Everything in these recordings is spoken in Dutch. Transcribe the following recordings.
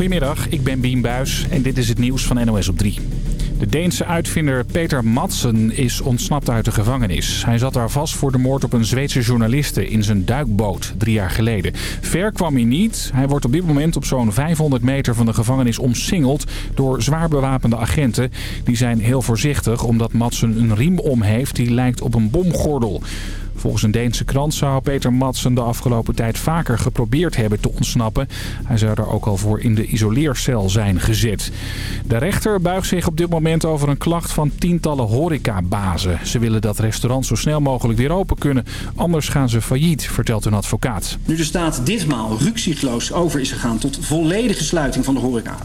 Goedemiddag, ik ben Bien Buis en dit is het nieuws van NOS op 3. De Deense uitvinder Peter Madsen is ontsnapt uit de gevangenis. Hij zat daar vast voor de moord op een Zweedse journaliste in zijn duikboot drie jaar geleden. Ver kwam hij niet. Hij wordt op dit moment op zo'n 500 meter van de gevangenis omsingeld door zwaar bewapende agenten. Die zijn heel voorzichtig omdat Madsen een riem om heeft die lijkt op een bomgordel. Volgens een Deense krant zou Peter Madsen de afgelopen tijd vaker geprobeerd hebben te ontsnappen. Hij zou er ook al voor in de isoleercel zijn gezet. De rechter buigt zich op dit moment over een klacht van tientallen horecabazen. Ze willen dat restaurants zo snel mogelijk weer open kunnen. Anders gaan ze failliet, vertelt een advocaat. Nu de staat ditmaal rukzichtloos over is gegaan tot volledige sluiting van de horeca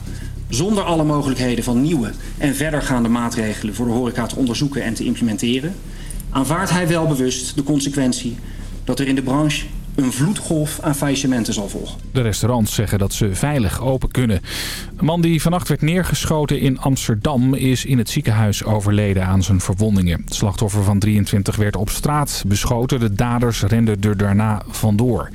zonder alle mogelijkheden van nieuwe en verdergaande maatregelen voor de horeca te onderzoeken en te implementeren, aanvaardt hij wel bewust de consequentie dat er in de branche een vloedgolf aan faillissementen zal volgen. De restaurants zeggen dat ze veilig open kunnen. Een man die vannacht werd neergeschoten in Amsterdam is in het ziekenhuis overleden aan zijn verwondingen. Het slachtoffer van 23 werd op straat beschoten. De daders renden er daarna vandoor.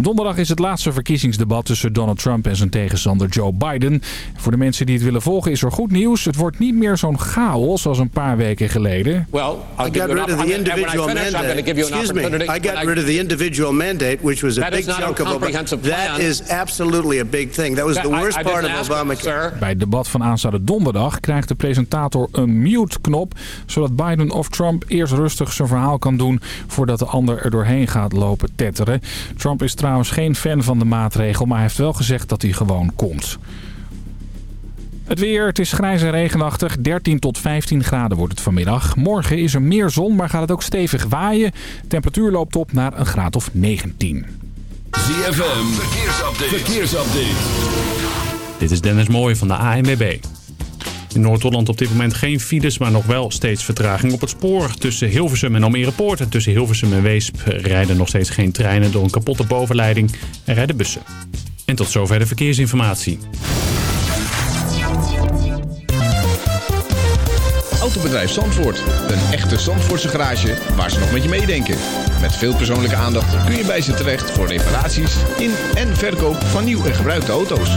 Donderdag is het laatste verkiezingsdebat tussen Donald Trump en zijn tegenstander Joe Biden. Voor de mensen die het willen volgen is er goed nieuws. Het wordt niet meer zo'n chaos als een paar weken geleden. Well, I got rid of the individual mandate. Excuse me. I got rid of the individual mandate, which was a big chunk of Obama. That is absolutely a big thing. That was the worst part of Obamacare. Bij het debat van aanstaande donderdag krijgt de presentator een mute-knop, zodat Biden of Trump eerst rustig zijn verhaal kan doen voordat de ander er doorheen gaat lopen tetteren. Trump is trouwens geen fan van de maatregel, maar hij heeft wel gezegd dat hij gewoon komt. Het weer, het is grijs en regenachtig. 13 tot 15 graden wordt het vanmiddag. Morgen is er meer zon, maar gaat het ook stevig waaien. temperatuur loopt op naar een graad of 19. ZFM, verkeersupdate. verkeersupdate. Dit is Dennis Mooij van de ANWB. In Noord-Holland op dit moment geen files, maar nog wel steeds vertraging op het spoor. Tussen Hilversum en Almere Poort en tussen Hilversum en Weesp rijden nog steeds geen treinen door een kapotte bovenleiding en rijden bussen. En tot zover de verkeersinformatie. Autobedrijf Zandvoort. Een echte Zandvoortse garage waar ze nog met je meedenken. Met veel persoonlijke aandacht kun je bij ze terecht voor reparaties in en verkoop van nieuw en gebruikte auto's.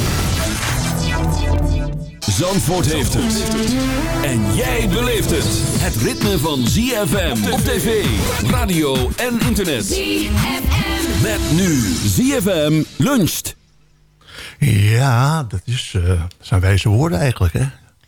Zandvoort heeft het. En jij beleeft het. Het ritme van ZFM op tv, radio en internet. ZFM. Met nu ZFM luncht. Ja, dat is, eh, zijn wijze woorden eigenlijk, hè?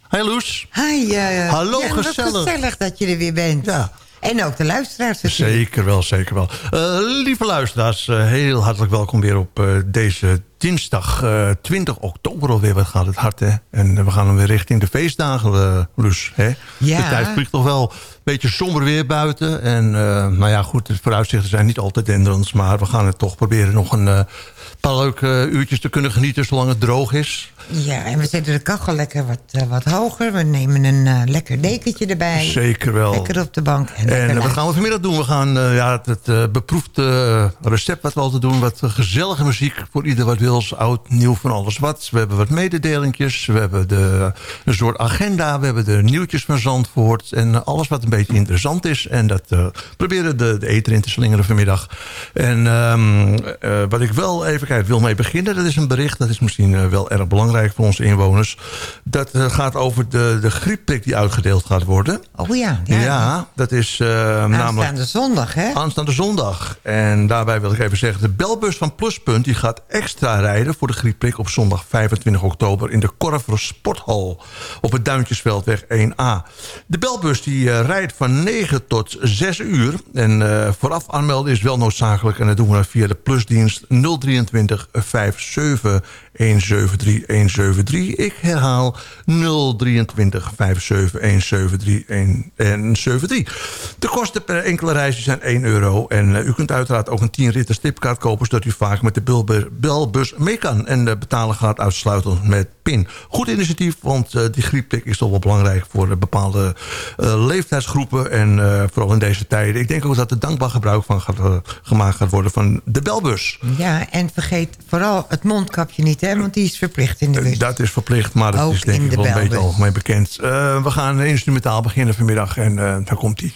Hey Loes. Hi, eh, Hallo, ja, wat gezellig. gezellig dat je er weer bent. Ja. En ook de luisteraars natuurlijk. Zeker wel, zeker wel. Eh, lieve luisteraars, eh, heel hartelijk welkom weer op eh, deze dinsdag eh, 20 oktober alweer. Wat gaat het hard, hè? En we gaan dan weer richting de feestdagen, Loes. Hè? Ja. De tijd vliegt toch wel een beetje somber weer buiten. En nou ja, goed, de vooruitzichten zijn niet altijd denderend. Maar we gaan het toch proberen nog een paar leuke uurtjes te kunnen genieten... zolang het droog is. Ja, en we zetten de kachel lekker wat, eh, wat hoger. We nemen een eh, lekker dekentje erbij. Zeker wel. Lekker op de bank. En, En eh, wat gaan we vanmiddag doen? We gaan ja, het, het beproefde recept wat we altijd doen. Wat gezellige muziek voor ieder wat wil. Oud, nieuw, van alles wat. We hebben wat mededelingjes. We hebben de, een soort agenda. We hebben de nieuwtjes van Zandvoort. En alles wat een beetje interessant is. En dat proberen de, de eter in te slingeren vanmiddag. En ehm, eh, wat ik wel even kijk, wil mee beginnen. Dat is een bericht. Dat is misschien wel erg belangrijk voor onze inwoners. Dat eh, gaat over de, de griepprik die uitgedeeld gaat worden. Oh ja, ja. Ja, dat is eh, namelijk Aanstaande zondag, hè? aanstaande zondag. En daarbij wil ik even zeggen, de belbus van Pluspunt... die gaat extra rijden... voor de griepprik op zondag 25 oktober... in de Korver Sporthal op het Duintjesveldweg 1A. De belbus die rijdt van 9 tot 6 uur. En vooraf aanmelden is wel noodzakelijk... en dat doen we via de plusdienst 023 57 173 173. Ik herhaal 023 57 173 173. De kosten per enkele reis zijn 1 euro. En uh, u kunt uiteraard ook een 10 ritten stipkaart kopen... zodat u vaak met de belbus mee kan. En betalen gaat uitsluitend met PIN. Goed initiatief, want uh, die griepprik is toch wel belangrijk... voor bepaalde leeftijdsgroepen. En vooral in deze tijden. Ik denk ook dat er dankbaar gebruik van gaat, gemaakt gaat worden... van de belbus. Ja, en vergeet vooral het mondkapje niet want die is verplicht in de bus. Dat is verplicht, maar dat is denk ik wel een beetje algemeen bekend. Uh, we gaan instrumentaal beginnen vanmiddag en uh, daar komt hij.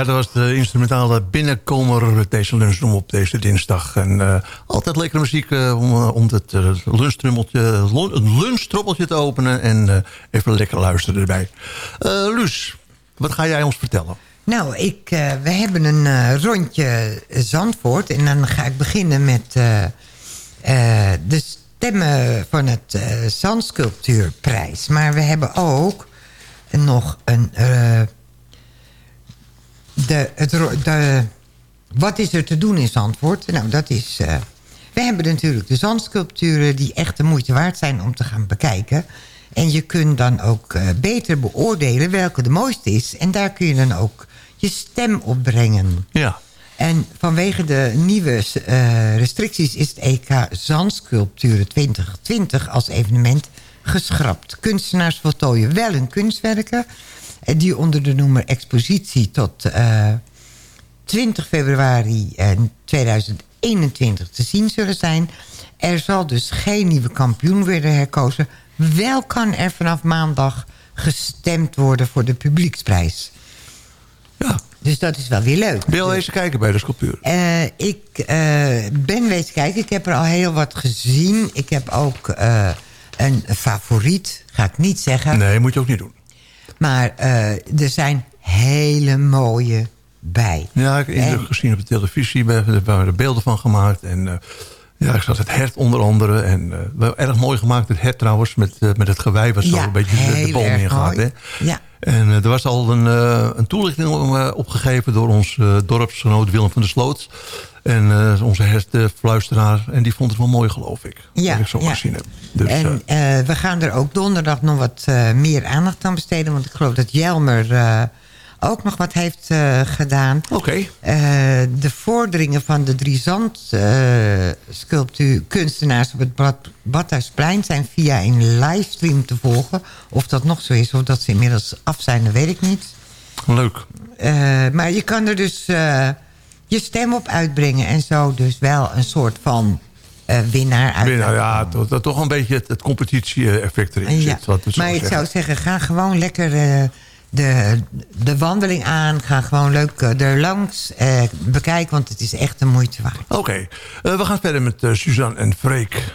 Ja, dat was de instrumentale binnenkomer deze lunchroom op deze dinsdag. En uh, altijd lekkere muziek uh, om, het lunchtrommeltje te openen en even lekker luisteren erbij. Luus, wat ga jij ons vertellen? Nou, ik, we hebben een rondje Zandvoort en dan ga ik beginnen met de stemmen van het Zandsculptuurprijs. Maar we hebben ook nog een de, het, de, wat is er te doen in Zandvoort? Nou, dat is... Uh, we hebben natuurlijk de zandsculpturen die echt de moeite waard zijn om te gaan bekijken. En je kunt dan ook uh, beter beoordelen welke de mooiste is. En daar kun je dan ook je stem op brengen. Ja. En vanwege de nieuwe uh, restricties is het EK Zandsculpturen 2020 als evenement geschrapt. Kunstenaars voltooien wel hun kunstwerken die onder de noemer expositie tot uh, eh, 20 februari 2021 te zien zullen zijn. Er zal dus geen nieuwe kampioen worden herkozen. Wel kan er vanaf maandag gestemd worden voor de publieksprijs. Ja. Dus dat is wel weer leuk. Ben je eens kijken bij de sculptuur? Uh, ik uh, ben wezen kijken. Ik heb er al heel wat gezien. Ik heb ook uh, een favoriet. Ga ik niet zeggen. Nee, moet je ook niet doen. Maar uh, er zijn hele mooie bij. Ja, ik heb gezien op de televisie. We hebben er beelden van gemaakt. En uh, ja, ik zag het hert onder andere. En uh, wel erg mooi gemaakt, het hert trouwens. Met, met het gewei wat zo een beetje de, boom ingaat. Hè? Ja. En er was al een, een toelichting opgegeven door ons dorpsgenoot Willem van der Sloot. En uh, onze herfluisteraar. En die vond het wel mooi, geloof ik. Ja, ik zo ja. gezien heb. Dus, en uh, we gaan er ook donderdag nog wat uh, meer aandacht aan besteden. Want ik geloof dat Jelmer ook nog wat heeft gedaan. Oké. Okay. de vorderingen van de drie zandsculptuurkunstenaars op het Bad, Badhuisplein... zijn via een livestream te volgen. Of dat nog zo is, of dat ze inmiddels af zijn, dat weet ik niet. Leuk. maar je kan er dus je stem op uitbrengen. En zo dus wel een soort van uh, winnaar uit. Winnaar, ja, toch, dat toch een beetje het, het competitie-effect erin ja. zit. Maar ik zeggen. zou zeggen, ga gewoon lekker uh, de, de wandeling aan. Ga gewoon leuk uh, er langs bekijken, want het is echt de moeite waard. Oké, okay. we gaan verder met Suzanne en Freek.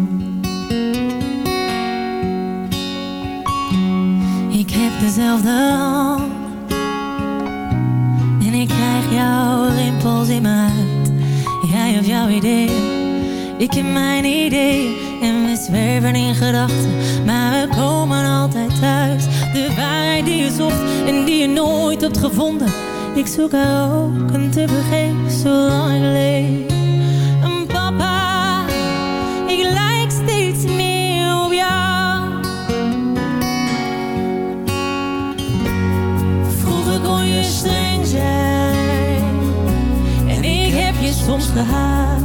En ik krijg jouw rimpels in mijn huid. Jij hebt jouw ideeën Ik heb mijn ideeën En we zwerven in gedachten. Maar we komen altijd thuis. De waarheid die je zocht En die je nooit hebt gevonden. Ik zoek haar ook en te vergeefs Zolang ik leef soms gehaat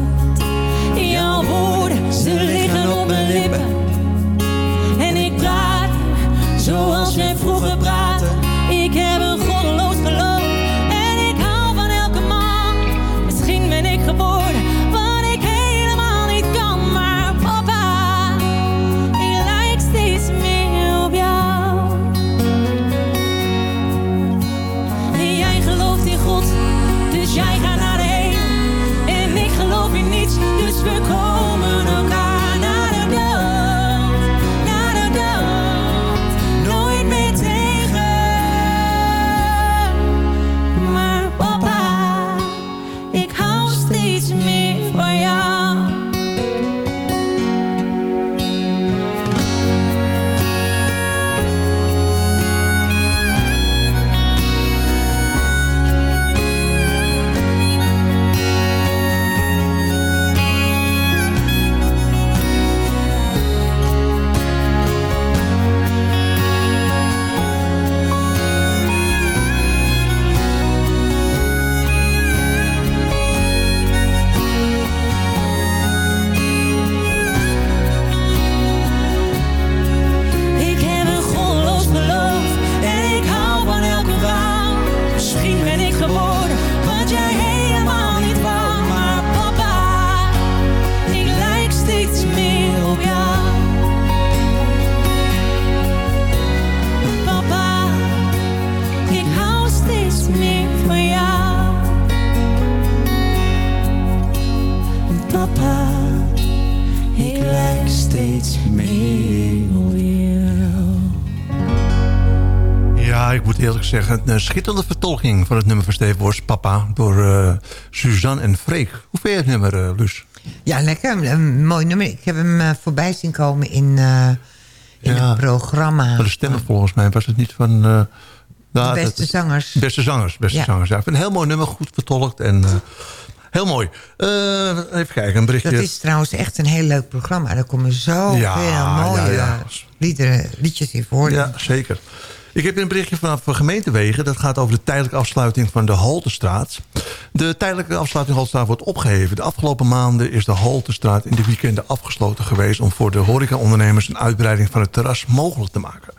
Jouw woorden, ze liggen op mijn zeggen, een schitterende vertolking van het nummer van Steve Wors, Papa, door uh, Suzanne en Freek. Hoe vind je het nummer, uh, Luus? Ja, lekker. Een mooi nummer. Ik heb hem uh, voorbij zien komen in, in ja, het programma. de stemmen volgens mij was het niet van... de beste het, zangers. Beste zangers, beste ja. zangers. Ja. Ik vind een heel mooi nummer, goed vertolkt en... Heel mooi. Uh, even kijken, een berichtje. Dat is trouwens echt een heel leuk programma. Daar komen zoveel ja, mooie ja, Liederen, liedjes in voor. Ja, zeker. Ik heb een berichtje vanaf gemeentewegen. Dat gaat over de tijdelijke afsluiting van de Haltestraat. De tijdelijke afsluiting Haltestraat wordt opgeheven. De afgelopen maanden is de Haltestraat in de weekenden afgesloten geweest... om voor de horecaondernemers een uitbreiding van het terras mogelijk te maken.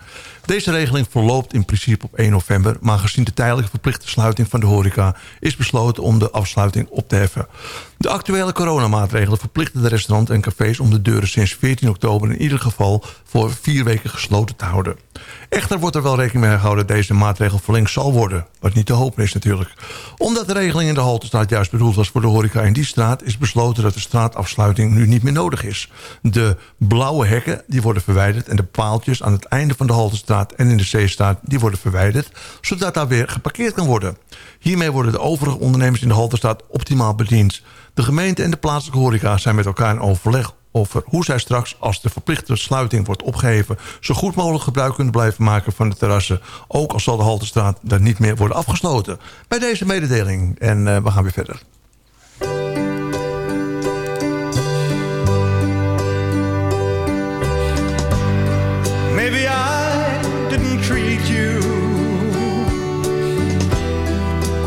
Deze regeling verloopt in principe op 1 november... maar gezien de tijdelijke verplichte sluiting van de horeca... is besloten om de afsluiting op te heffen. De actuele coronamaatregelen verplichten de restaurants en cafés... om de deuren sinds 14 oktober in ieder geval voor vier weken gesloten te houden. Echter wordt er wel rekening mee gehouden dat deze maatregel verlengd zal worden. Wat niet te hopen is natuurlijk. Omdat de regeling in de Haltestraat juist bedoeld was voor de horeca in die straat... is besloten dat de straatafsluiting nu niet meer nodig is. De blauwe hekken die worden verwijderd... en de paaltjes aan het einde van de Haltestraat en in de Zeestraat... die worden verwijderd, zodat daar weer geparkeerd kan worden. Hiermee worden de overige ondernemers in de Haltestraat optimaal bediend. De gemeente en de plaatselijke horeca zijn met elkaar in overleg over hoe zij straks, als de verplichte sluiting wordt opgeheven... zo goed mogelijk gebruik kunnen blijven maken van de terrassen. Ook al zal de Haltestraat daar niet meer worden afgesloten. Bij deze mededeling. En uh, we gaan weer verder.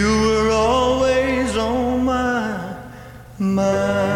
You were always on my mind.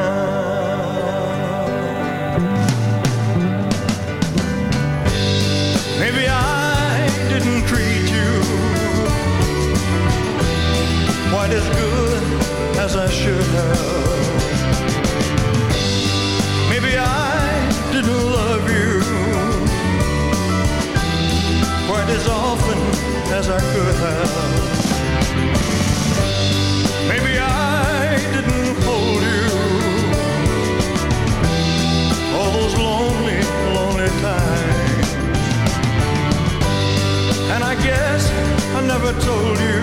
never told you.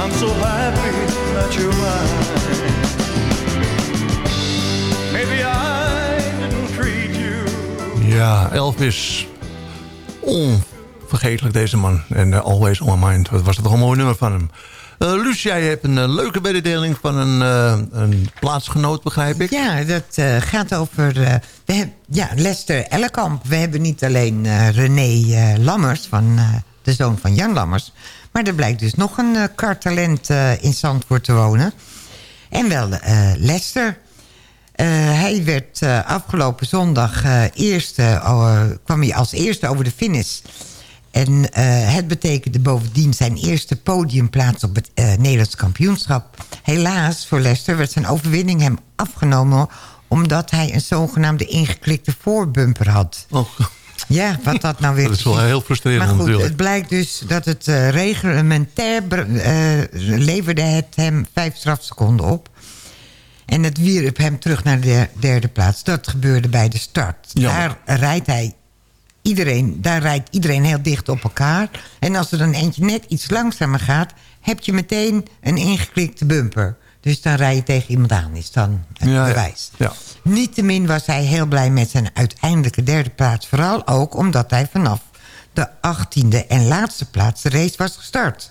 I'm so happy that you're mine. Maybe I didn't treat you. Ja, Elvis. Onvergetelijk deze man. En uh, Always On My Mind. Wat was dat toch een mooi nummer van hem. Uh, Luus, jij hebt een uh, leuke mededeling van een, uh, een plaatsgenoot, begrijp ik? Ja, dat gaat over we ja, Lester Ellekamp. We hebben niet alleen René Lammers, van, de zoon van Jan Lammers... maar er blijkt dus nog een kartalent in Zandvoort te wonen. En wel Lester... hij werd afgelopen zondag eerste, kwam hij als eerste over de finish en uh, het betekende bovendien zijn eerste podiumplaats op het uh, Nederlands kampioenschap. Helaas voor Leicester werd zijn overwinning hem afgenomen... omdat hij een zogenaamde ingeklikte voorbumper had. Oh. Ja, wat dat nou weer... Dat is wel heel frustrerend maar goed, natuurlijk. Het blijkt dus dat het uh, reglementair leverde het hem vijf strafseconden op. En het wierp hem terug naar de derde plaats. Dat gebeurde bij de start. Daar rijdt hij iedereen, daar rijdt iedereen heel dicht op elkaar. En als er dan eentje net iets langzamer gaat... heb je meteen een ingeklikte bumper. Dus dan rij je tegen iemand aan, is dan het ja, bewijs. Ja. Ja. Niettemin was hij heel blij met zijn uiteindelijke derde plaats. Vooral ook omdat hij vanaf de achttiende en laatste plaats de race was gestart.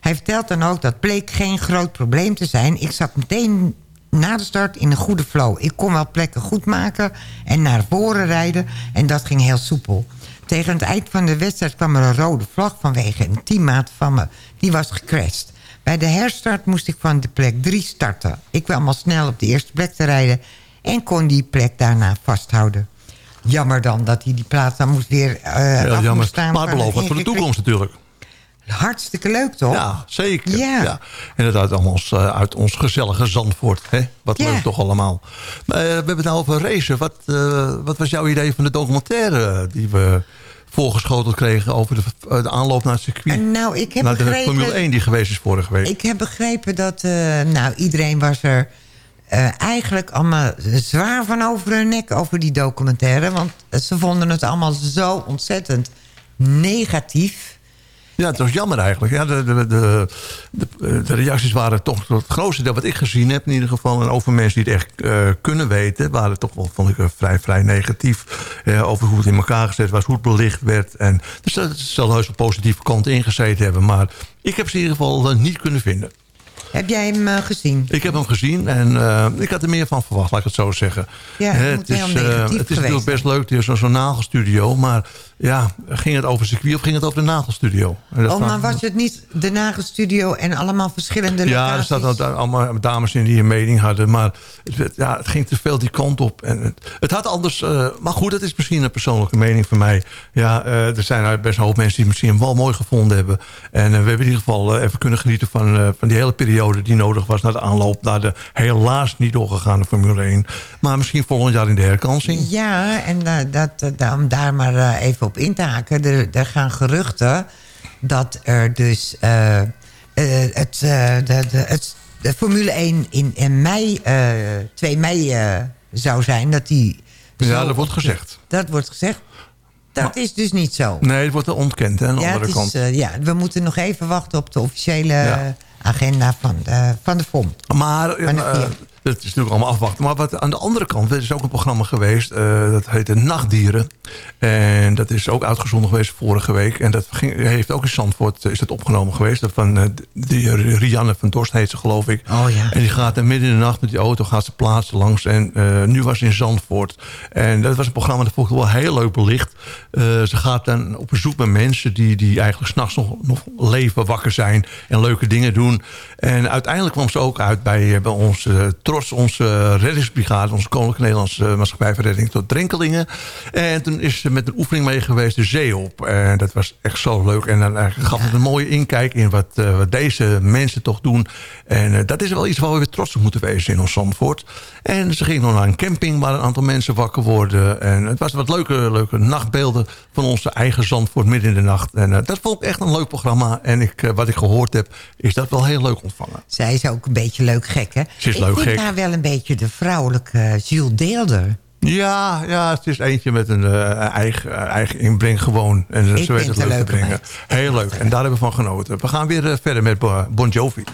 Hij vertelt dan ook dat bleek geen groot probleem te zijn. Ik zat meteen na de start in een goede flow. Ik kon wel plekken goed maken en naar voren rijden. En dat ging heel soepel. Tegen het eind van de wedstrijd kwam er een rode vlag vanwege een teammaat van me. Die was gecrashed. Bij de herstart moest ik van de plek 3 starten. Ik kwam al snel op de eerste plek te rijden... en kon die plek daarna vasthouden. Jammer dan dat hij die plaats dan moest weer uh, af jammer. moest staan. Maar wat een voor de toekomst natuurlijk. Hartstikke leuk, toch? Ja, zeker. Ja. Ja. En dat uit, ons, uh, uit ons gezellige Zandvoort. Hè? Wat Ja. leuk toch allemaal. Maar, uh, we hebben het nou over racen. Wat, uh, wat was jouw idee van de documentaire die we voorgeschoteld kregen... over de, de aanloop naar het circuit? Nou, ik heb naar de begrepen- Formule 1 die geweest is vorige week. Ik heb begrepen dat uh, nou, iedereen was er uh, eigenlijk allemaal zwaar van over hun nek over die documentaire. Want ze vonden het allemaal zo ontzettend negatief. Ja, het was jammer eigenlijk. Ja, de, de, de, de, de reacties waren toch het grootste deel wat ik gezien heb in ieder geval. En over mensen die het echt uh, kunnen weten, waren toch wel, vond ik, uh, vrij, vrij negatief. Uh, over hoe het in elkaar gezet was, hoe het belicht werd. En dus dat zal heus een positieve kant ingezeten hebben. Maar ik heb ze in ieder geval niet kunnen vinden. Heb jij hem uh, gezien? Ik heb hem gezien en uh, ik had er meer van verwacht, laat ik het zo zeggen. Ja, het, is, uh, het is natuurlijk best leuk, het is zo'n zo nagelstudio. Maar ja, ging het over circuit of ging het over de nagelstudio? Oh, maar was het niet de nagelstudio en allemaal verschillende locaties? Ja, er zaten allemaal dames in die een mening hadden. Maar het, ja, het ging te veel die kant op. En het, het had anders... Uh, maar goed, dat is misschien een persoonlijke mening van mij. Ja, uh, er zijn best een hoop mensen die het misschien wel mooi gevonden hebben. En uh, we hebben in ieder geval even kunnen genieten van, van die hele periode... die nodig was naar de aanloop naar de helaas niet doorgegaande Formule 1. Maar misschien volgend jaar in de herkansing. Ja, en dat, daar maar even op in te haken. Er, er gaan geruchten dat er dus uh, uh, het, uh, de, de, het, de Formule 1 in, in mei, 2 mei zou zijn. Dat die ja, dat wordt gezegd. Dat wordt gezegd. Dat maar, is dus niet zo. Nee, het wordt ontkend hè, aan de ja, andere is, kant. ja, we moeten nog even wachten op de officiële ja. agenda van de, van de FOM. Maar dat is natuurlijk allemaal afwachten. Maar wat, aan de andere kant, er is ook een programma geweest... Uh, dat heette Nachtdieren. En dat is ook uitgezonden geweest vorige week. En dat ging, heeft ook in Zandvoort is dat opgenomen geweest. Dat van uh, die Rianne van Dorst heet ze, geloof ik. Oh, ja. En die gaat dan midden in de nacht met die auto gaat ze plaatsen langs. En uh, nu was ze in Zandvoort. En dat was een programma dat vond ik wel heel leuk belicht. ze gaat dan op bezoek bij mensen... die, die eigenlijk s'nachts nog, nog leven, wakker zijn... en leuke dingen doen. En uiteindelijk kwam ze ook uit bij, bij ons trots onze reddingsbrigade... onze Koninklijke Nederlandse Maatschappij voor Redding tot Drenkelingen. En toen is ze met een oefening mee geweest de zee op. En dat was echt zo leuk. En dan gaf het een mooie inkijk in wat, uh, wat deze mensen toch doen. En uh, dat is wel iets waar we weer trots op moeten wezen in ons Zandvoort. En ze ging nog naar een camping waar een aantal mensen wakker worden. En het was wat leuke, leuke nachtbeelden van onze eigen Zandvoort midden in de nacht. En uh, dat vond ik echt een leuk programma. En ik, wat ik gehoord heb, is dat wel heel leuk ontvangen. Zij is ook een beetje leuk gek, hè? Ze is ik leuk vind gek. haar wel een beetje de vrouwelijke Jules Deelder. Ja, ja, het is eentje met een uh, eigen, eigen inbreng gewoon. En zo weet het leuk te brengen. Heel leuk. En daar hebben we van genoten. We gaan weer verder met Bon Jovi.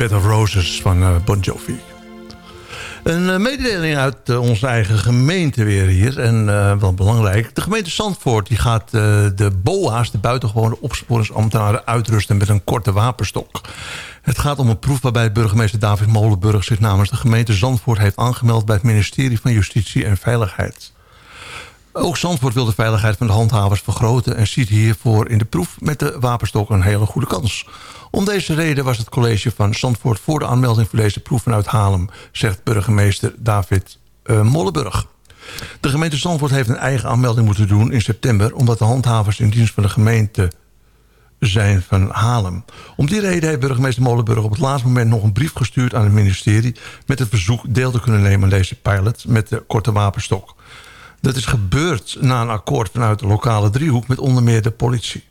Bed of Roses van eh, Bon Jovi. Een eh, mededeling uit eh, onze eigen gemeente weer hier. En eh, wel belangrijk. De gemeente Zandvoort die gaat eh, de BOA's, de buitengewone opsporingsambtenaren, uitrusten met een korte wapenstok. Het gaat om een proef waarbij burgemeester David Molenburg zich namens de gemeente Zandvoort heeft aangemeld bij het ministerie van Justitie en Veiligheid. Ook Zandvoort wil de veiligheid van de handhavers vergroten... en ziet hiervoor in de proef met de wapenstok een hele goede kans. Om deze reden was het college van Zandvoort... voor de aanmelding voor deze proef vanuit Haarlem... zegt burgemeester David uh, Mollenburg. De gemeente Zandvoort heeft een eigen aanmelding moeten doen in september... omdat de handhavers in dienst van de gemeente zijn van Haarlem. Om die reden heeft burgemeester Molenburg op het laatste moment nog een brief gestuurd aan het ministerie... met het verzoek deel te kunnen nemen aan deze pilot met de korte wapenstok. Dat is gebeurd na een akkoord vanuit de lokale driehoek... met onder meer de politie.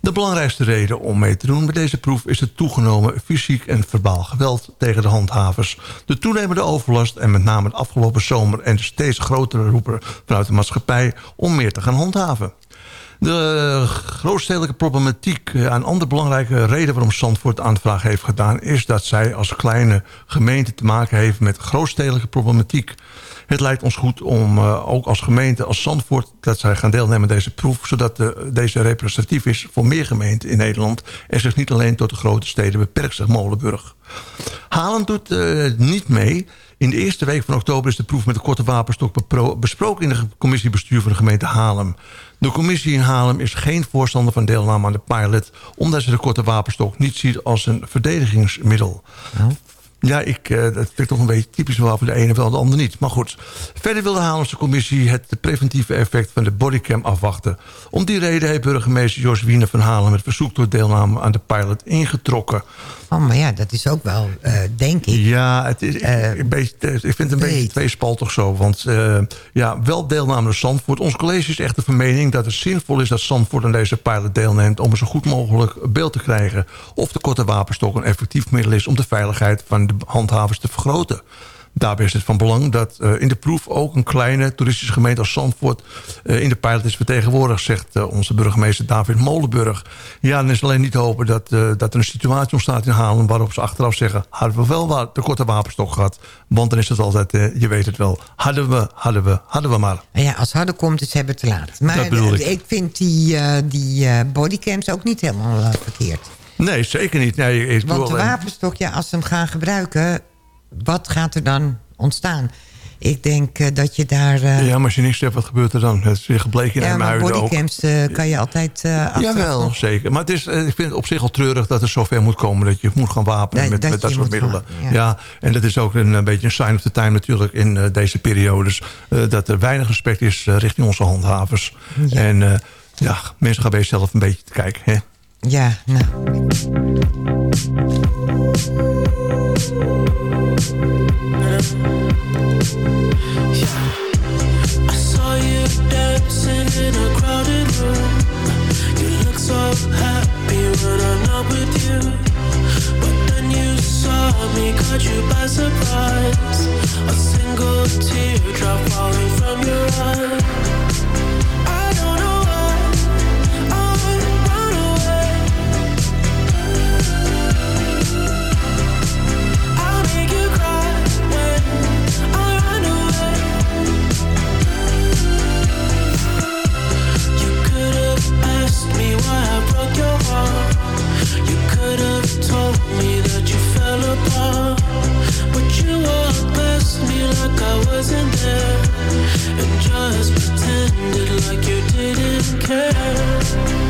De belangrijkste reden om mee te doen met deze proef... is het toegenomen fysiek en verbaal geweld tegen de handhavers... de toenemende overlast en met name de afgelopen zomer... en de steeds grotere roepen vanuit de maatschappij om meer te gaan handhaven. De grootstedelijke problematiek, eh, een andere belangrijke reden waarom Zandvoort aanvraag heeft gedaan... is dat zij als kleine gemeente te maken heeft met grootstedelijke problematiek. Het lijkt ons goed om uh, ook als gemeente, als Zandvoort... dat zij gaan deelnemen aan deze proef... zodat de, deze representatief is voor meer gemeenten in Nederland... en zich niet alleen tot de grote steden beperkt, zegt Molenburg. Halen doet uh, niet mee... In de eerste week van oktober is de proef met de korte wapenstok besproken... in de commissiebestuur van de gemeente Haarlem. De commissie in Haarlem is geen voorstander van deelname aan de pilot... omdat ze de korte wapenstok niet ziet als een verdedigingsmiddel. Ja, ik, uh, dat vind ik toch een beetje typisch wel voor de ene wel de ander niet. Maar goed, verder wil de Haarlemse commissie het preventieve effect van de bodycam afwachten. Om die reden heeft burgemeester Jos Wiener van Haarlem het verzoek tot deelname aan de pilot ingetrokken. Oh, maar ja, dat is ook wel, uh, denk ik. Ja, het is, ik, een beetje, ik vind het een weet. beetje tweespaltig zo. Want ja, wel deelname aan Zandvoort. Ons college is echt de mening dat het zinvol is dat Zandvoort aan deze pilot deelneemt... om een zo goed mogelijk beeld te krijgen of de korte wapenstok een effectief middel is... om de veiligheid van de handhavers te vergroten. Daarbij is het van belang dat uh, in de proef ook een kleine toeristische gemeente als Zandvoort uh, in de pilot is vertegenwoordigd, zegt uh, onze burgemeester David Molenburg. Ja, dan is alleen niet te hopen dat, dat er een situatie ontstaat in Haarlem waarop ze achteraf zeggen, hadden we wel de korte wapenstok gehad. Want dan is het altijd, je weet het wel, hadden we, hadden we, hadden we maar. Ja, als hadden komt, is hebben te laat. Maar dat ik. ik vind die, die bodycams ook niet helemaal verkeerd. Nee, zeker niet. Nee, ik Want de wapenstok, ja, als ze hem gaan gebruiken wat gaat er dan ontstaan? Ik denk uh, dat je daar... Uh... Ja, maar als je niks hebt, wat gebeurt er dan? Het is weer gebleken in ja, maar bodycams uh, kan je altijd uh, Jawel, zeker. Maar het is, ik vind het op zich al treurig dat het zover moet komen... dat je moet gaan wapenen met dat, met dat soort middelen. Gaan, ja. ja. en dat is ook een, een, beetje een sign of the time natuurlijk in deze periodes. dat er weinig respect is richting onze handhavers. Ja. En ja, mensen gaan bij zelf een beetje te kijken. Hè? Nou... I saw you dancing in a crowded room. You look so happy when I'm not with you. But then you saw me, caught you by surprise. A single teardrop falling from your. told me that you fell apart But you walked past me like I wasn't there And just pretended like you didn't care.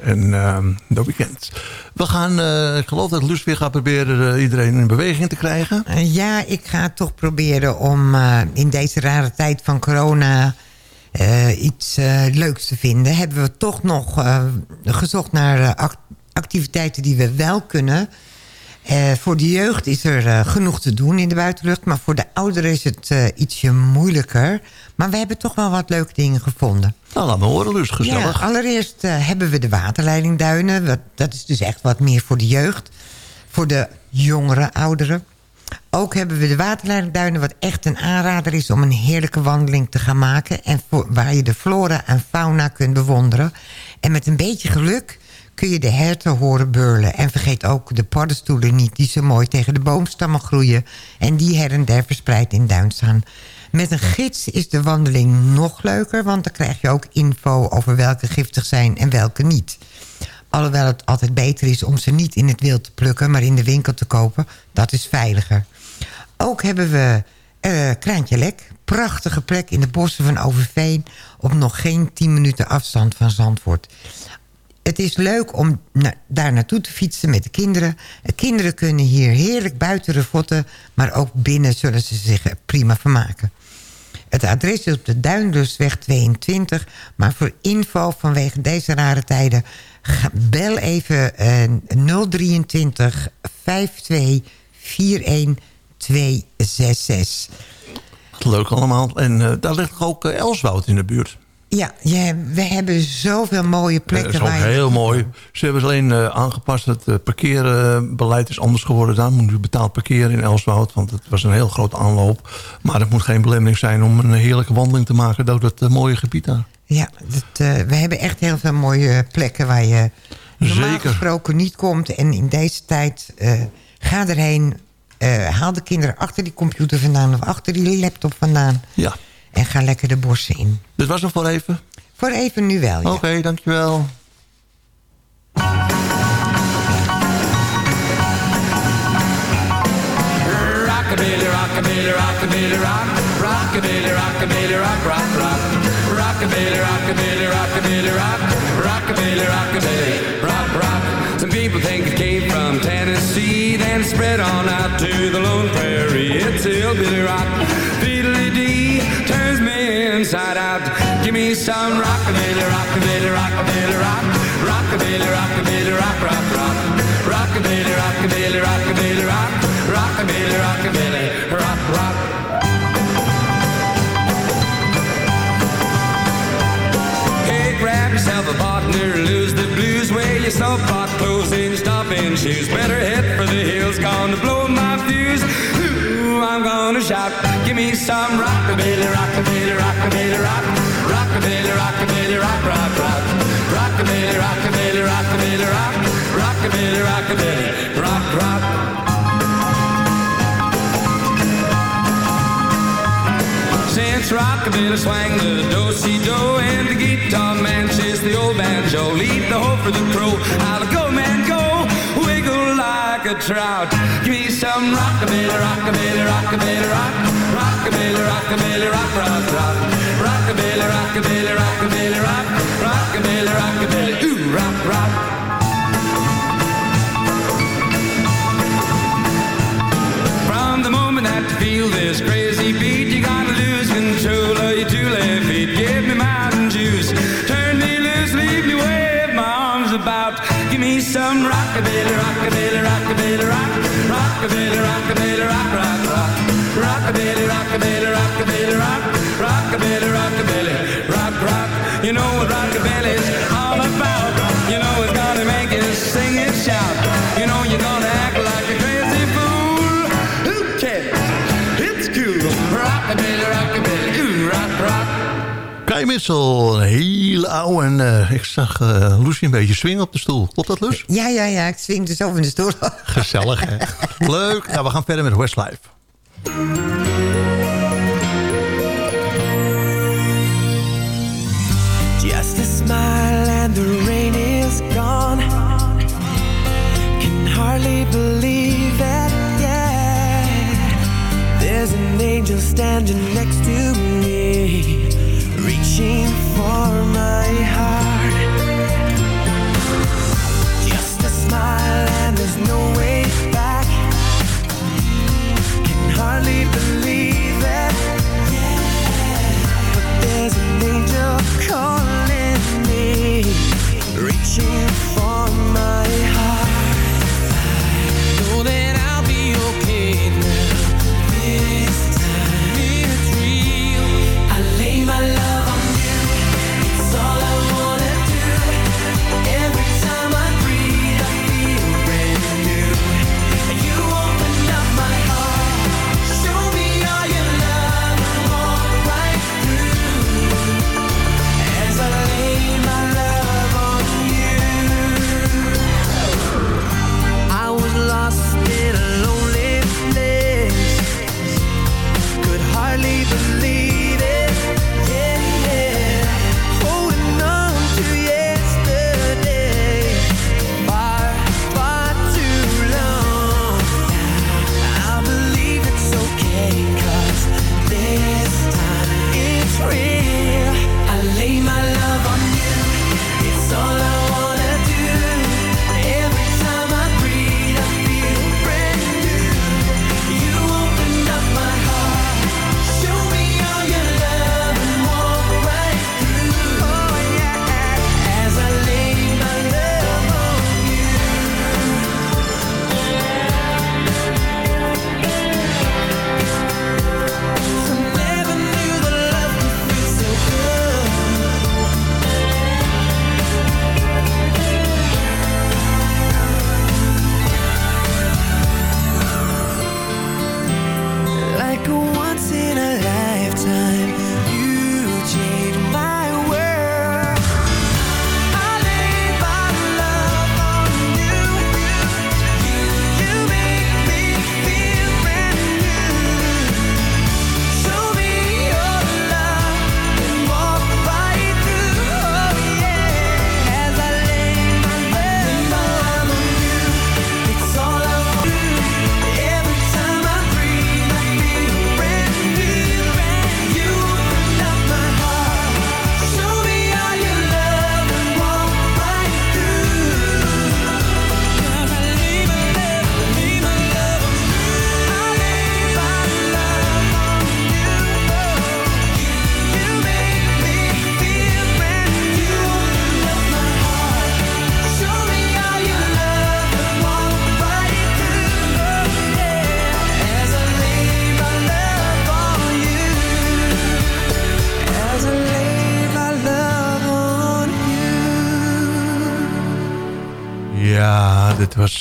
En uh, dat weekend. We gaan, uh, ik geloof dat Luus weer gaat proberen uh, iedereen in beweging te krijgen. ja, ik ga toch proberen om in deze rare tijd van corona... iets leuks te vinden. Hebben we toch nog gezocht naar activiteiten die we wel kunnen... Uh, voor de jeugd is er uh, genoeg te doen in de buitenlucht. Maar voor de ouderen is het uh, ietsje moeilijker. Maar we hebben toch wel wat leuke dingen gevonden. Nou, laat me horen, dus gezellig. Ja, allereerst hebben we de waterleidingduinen. Dat is dus echt wat meer voor de jeugd. Voor de jongere ouderen. Ook hebben we de waterleidingduinen... wat echt een aanrader is om een heerlijke wandeling te gaan maken. En voor, waar je de flora en fauna kunt bewonderen. En met een beetje geluk kun je de herten horen beurlen. En vergeet ook de paddenstoelen niet die zo mooi tegen de boomstammen groeien... en die her en der verspreid in duin staan. Met een gids is de wandeling nog leuker... want dan krijg je ook info over welke giftig zijn en welke niet. Alhoewel het altijd beter is om ze niet in het wild te plukken... maar in de winkel te kopen, dat is veiliger. Ook hebben we uh, Kraantje Lek. Prachtige plek in de bossen van Overveen... op nog geen 10 minuten afstand van Zandvoort het is leuk om daar naartoe te fietsen met de kinderen. De kinderen kunnen hier heerlijk buiten refotten... maar ook binnen zullen ze zich prima vermaken. Het adres is op de Duinrustweg 22... maar voor info vanwege deze rare tijden... bel even eh, 023 52 41 266. Leuk allemaal. En uh, daar ligt ook uh, Elswoud in de buurt. Ja, ja, we hebben zoveel mooie plekken. Dat is ook heel mooi. Ze hebben alleen uh, aangepast. Het uh, parkeerbeleid is anders geworden. Daar moet u betaald parkeren in Elswoud. Want het was een heel grote aanloop. Maar het moet geen belemmering zijn om een heerlijke wandeling te maken... door dat uh, mooie gebied daar. Ja, we hebben echt heel veel mooie plekken... waar je normaal Zeker. gesproken niet komt. En in deze tijd, ga erheen. haal de kinderen achter die computer vandaan... of achter die laptop vandaan. Ja. En ga lekker de bossen in. Dit was nog voor even? Voor even nu wel, ja. Oké, okay, dankjewel. Rockabilly, rockabilly, rockabilly, rock. Rockabilly, rockabilly, rock, rock, rock. Rockabilly, rockabilly, rockabilly, rock. Rockabilly, rockabilly, rock, rock. Some people think it came from Tennessee, then spread on out to the Lone Prairie. It's hillbilly rock. Fiddly dee turns me inside out. Give me some rockabilly, rockabilly, rockabilly, rock. Rockabilly, rockabilly, rock, rock, rock. Rockabilly, rockabilly, rockabilly, rock. Rockabilly, rockabilly, rock, rock. Hey, grab yourself a partner, lose the blues, wear your pot clothes and stomping shoes. Better head for the hills, gonna blow. I'm gonna shout. Give me some rockabilly, rockabilly, rockabilly, rock. Rockabilly, rockabilly, rock, rock, rock. Rockabilly, rockabilly, rockabilly, rock. Rockabilly, rockabilly, rock, rock. Since rockabilly swang the do-si-do and the guitar man chase the old banjo, lead the hoe for the crow. I'll go like a trout. Give me some rockabilly, rockabilly, rockabilly, rock. Rockabilly, rockabilly, rock, rock, rock. Rockabilly, rockabilly, rockabilly, rock. Rockabilly, rockabilly, ooh, rock, rock. Rockabilly, rockabilly, rock, rock, rock. Rockabilly, rockabilly, Kai Mitchell, een hele oude. En uh, ik zag uh, Lucy een beetje swingen op de stoel. Klopt dat, Lus? Ja, ja, ja. Ik swing dus over in de stoel. Gezellig, hè? Leuk. Nou, we gaan verder met Westlife. Just a smile and the rain is gone. Can hardly believe it, yeah. There's an angel standing next to me. for my heart. Just a smile and there's no way back. Can hardly believe it. But there's an angel calling me Reaching for my heart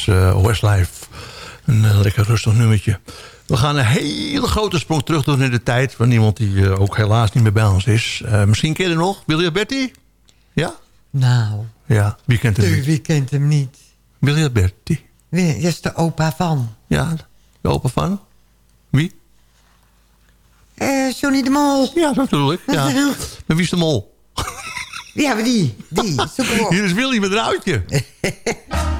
uh, Westlife. Een lekker rustig nummertje. We gaan een hele grote sprong terug doen in de tijd... van iemand die ook helaas niet meer bij ons is. misschien ken je er nog? William Betty? Ja? Nou. Ja, wie kent hem niet? Wie kent hem niet? William Betty. Dat is de opa van. Ja, de opa van? Wie? Uh, Johnny de Mol. Ja, dat bedoel ik. Ja. maar wie is de Mol? Ja, maar die. die. Hier is Willy met een uitje.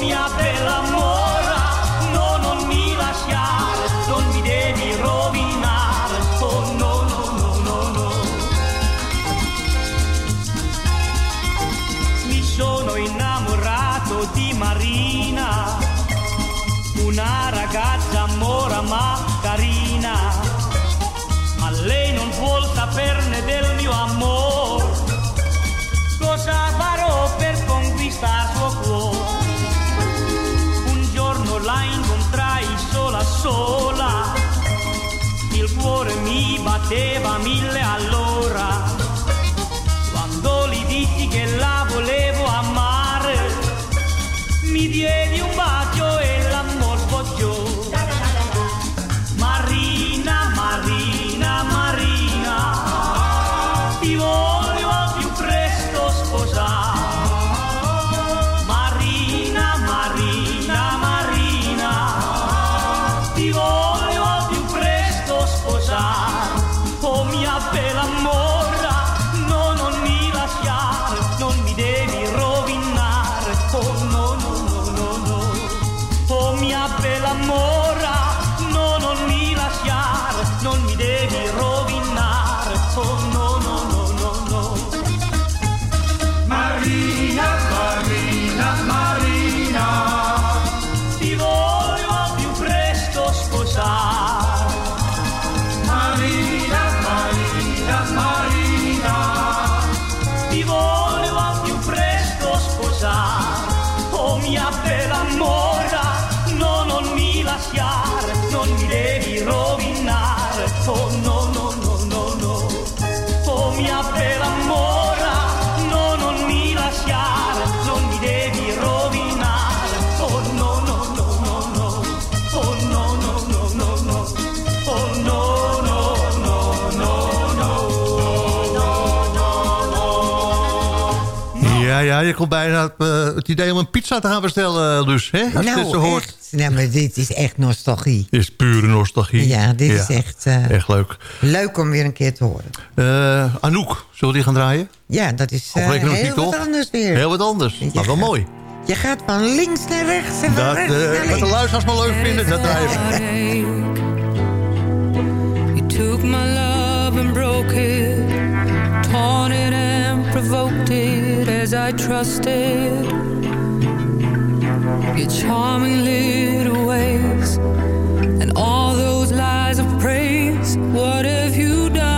me a baby. Ja, je komt bijna op eh, het idee om een pizza te gaan bestellen, dus. Hè? Als je dit nou, zo hoort. echt. Nee, maar dit is echt nostalgie. Dit is pure nostalgie. Ja, dit is echt, eh, echt leuk. Leuk om weer een keer te horen. Eh, Anouk, zullen we die gaan draaien? Ja, dat is eh, het heel niet wat op? anders weer. Heel wat anders, maar wel gaat- mooi. Je gaat van links naar rechts en van Dat, rechts naar wat de links. luisteraars maar leuk vinden, dat draaien we. You took my love and broke it, provoked it as I trusted. Your charming little ways and all those lies of praise. What have you done?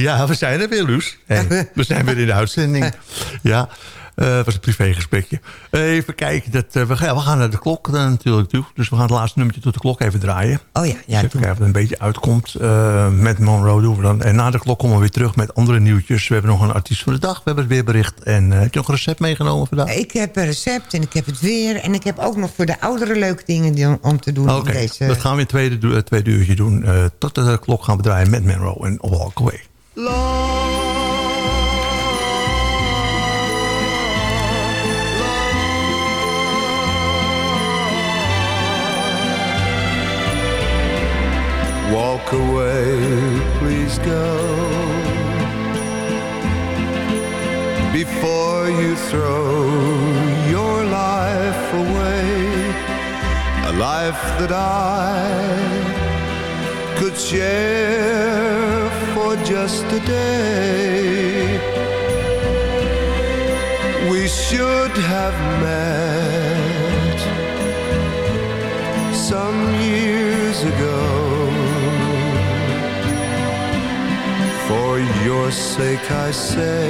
Ja, we zijn er weer, Luus. Hey, we zijn weer in de uitzending. Ja, uh, het was een privégesprekje. even kijken, dat, uh, we, gaan, we gaan naar de klok uh, natuurlijk toe. Dus we gaan het laatste nummertje tot de klok even draaien. Oh ja, ja. Dus even kijken of het een beetje uitkomt. met Monroe doen we dan. En na de klok komen we weer terug met andere nieuwtjes. We hebben nog een artiest voor de dag. We hebben het weerbericht. En heb je nog een recept meegenomen vandaag? Ik heb een recept en ik heb het weer. En ik heb ook nog voor de ouderen leuke dingen om te doen. Oké, deze... dat gaan we in het tweede, tweede uurtje doen. tot de klok gaan we draaien met Monroe en Walk Away. Walk away, please go. Before you throw your life away A life that I could share for just a day. We should have met some years ago. For your sake I say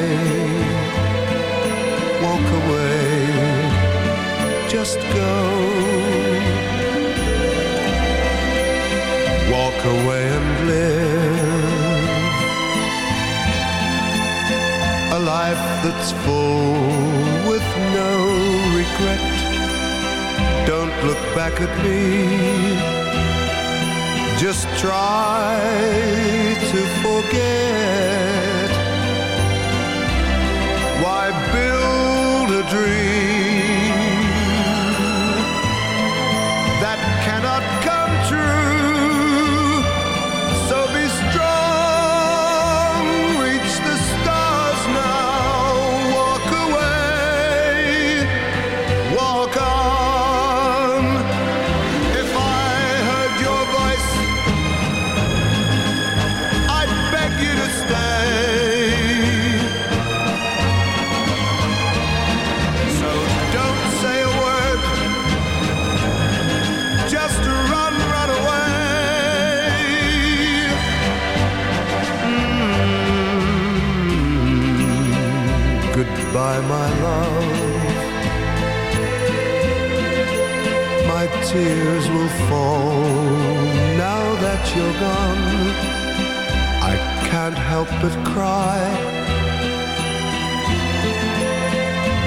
Walk away Just go that's full with no regret. Don't look back at me. Just try to forget. Why build a dream tears will fall now that you're gone. I can't help but cry.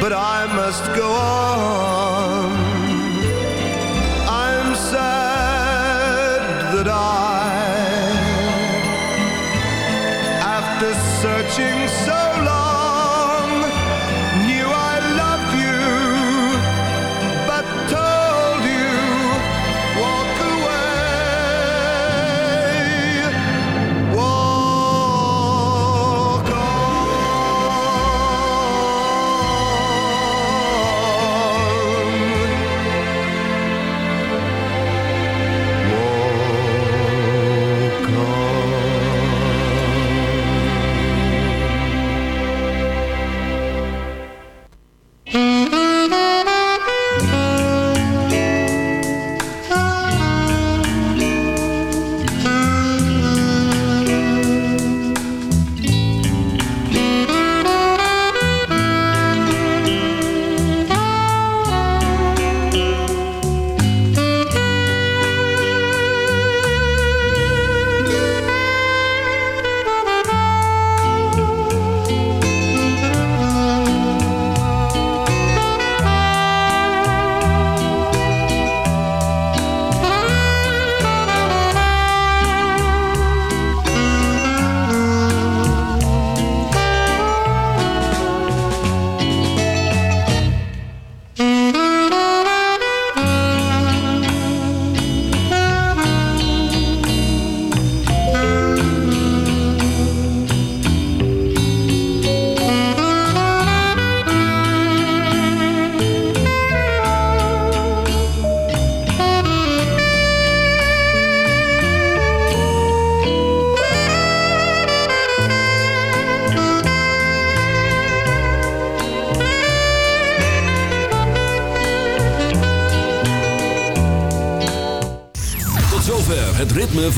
But I must go on. I'm sad that I, after searching so